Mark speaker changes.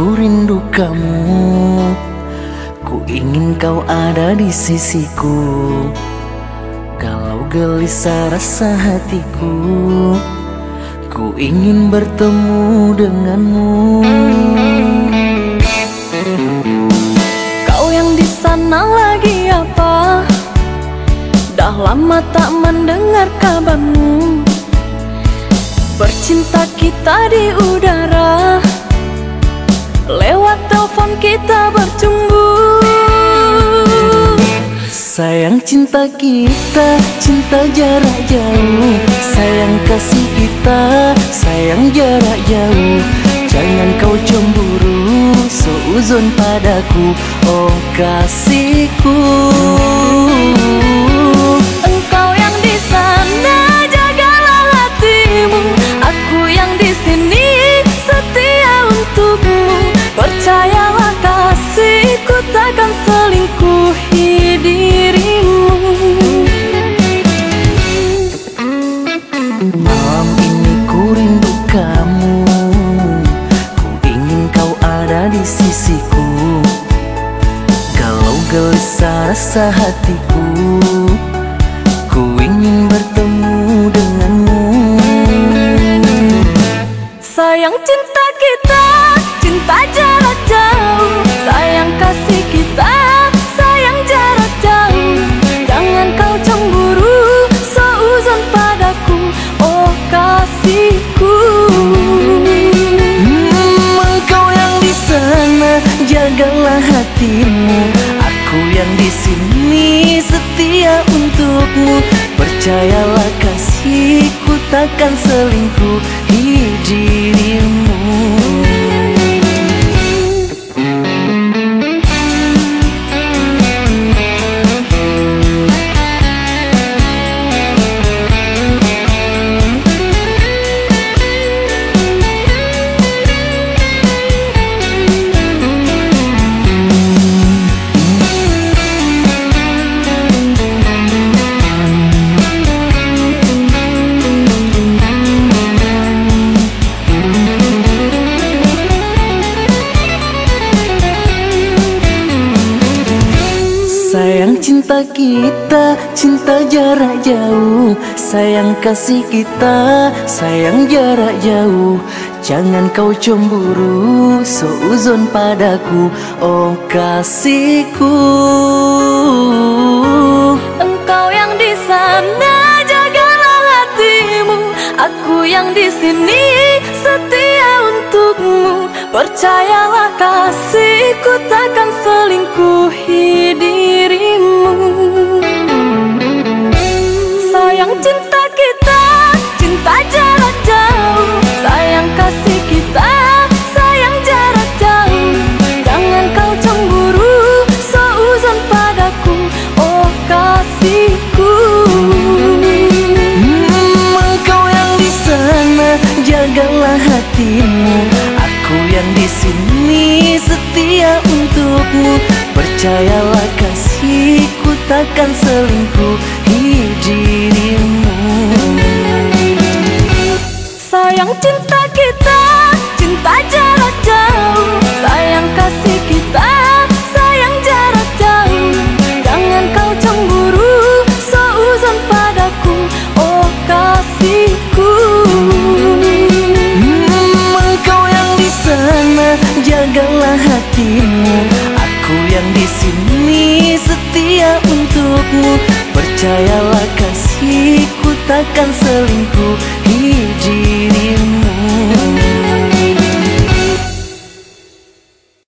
Speaker 1: Aku rindu kamu. Ku ingin kau ada di sisiku. Kalau gelisah rasa hatiku. Ku ingin bertemu denganmu.
Speaker 2: Kau yang di sana lagi apa? Dah lama tak mendengar kabarmu. Bercinta kita di udara Lewat telepon kita bercumbu
Speaker 1: Sayang cinta kita, cinta jarak jauh. Sayang kasih kita, sayang jarak jauh. Jangan kau cemburu, seuzon padaku. Oh kasihku rasa hatiku Aku yang di sini setia untukmu. Percayalah kasihku takkan selingkuh. Di cinta kita, cinta jarak jauh. Sayang kasih kita, sayang jarak jauh. Jangan kau cemburu, seuzon padaku. Oh kasihku.
Speaker 2: Engkau yang di sana, jagalah hatimu. Aku yang di sini, setia untukmu. Percayalah kasihku takkan selingkuhi
Speaker 1: hatimu. Aku yang di sini setia untukmu. Percayalah kasihku takkan selingkuh. Di dirimu.
Speaker 2: Sayang cinta kita, kasihku
Speaker 1: takkan selingkuh di dirimu.